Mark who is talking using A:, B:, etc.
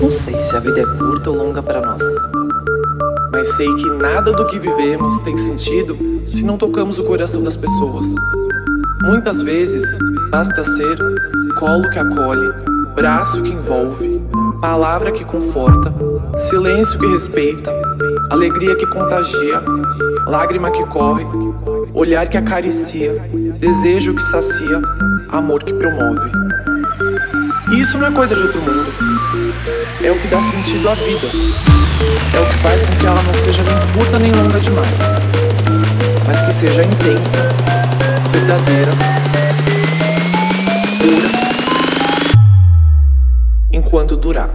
A: Não sei se a vida é curta ou longa para nós. Mas sei que nada do que vivemos tem sentido se não tocamos o coração das pessoas. Muitas vezes basta ser colo que acolhe, braço que envolve, palavra que conforta, silêncio que respeita, alegria que contagia, lágrima que corre, olhar que acaricia, desejo que sacia, amor que promove. E isso não é coisa de outro mundo. É o que dá sentido à vida. É o que faz com que ela não seja nem curta nem longa demais, mas que seja intensa, verdadeira, pura, enquanto durar.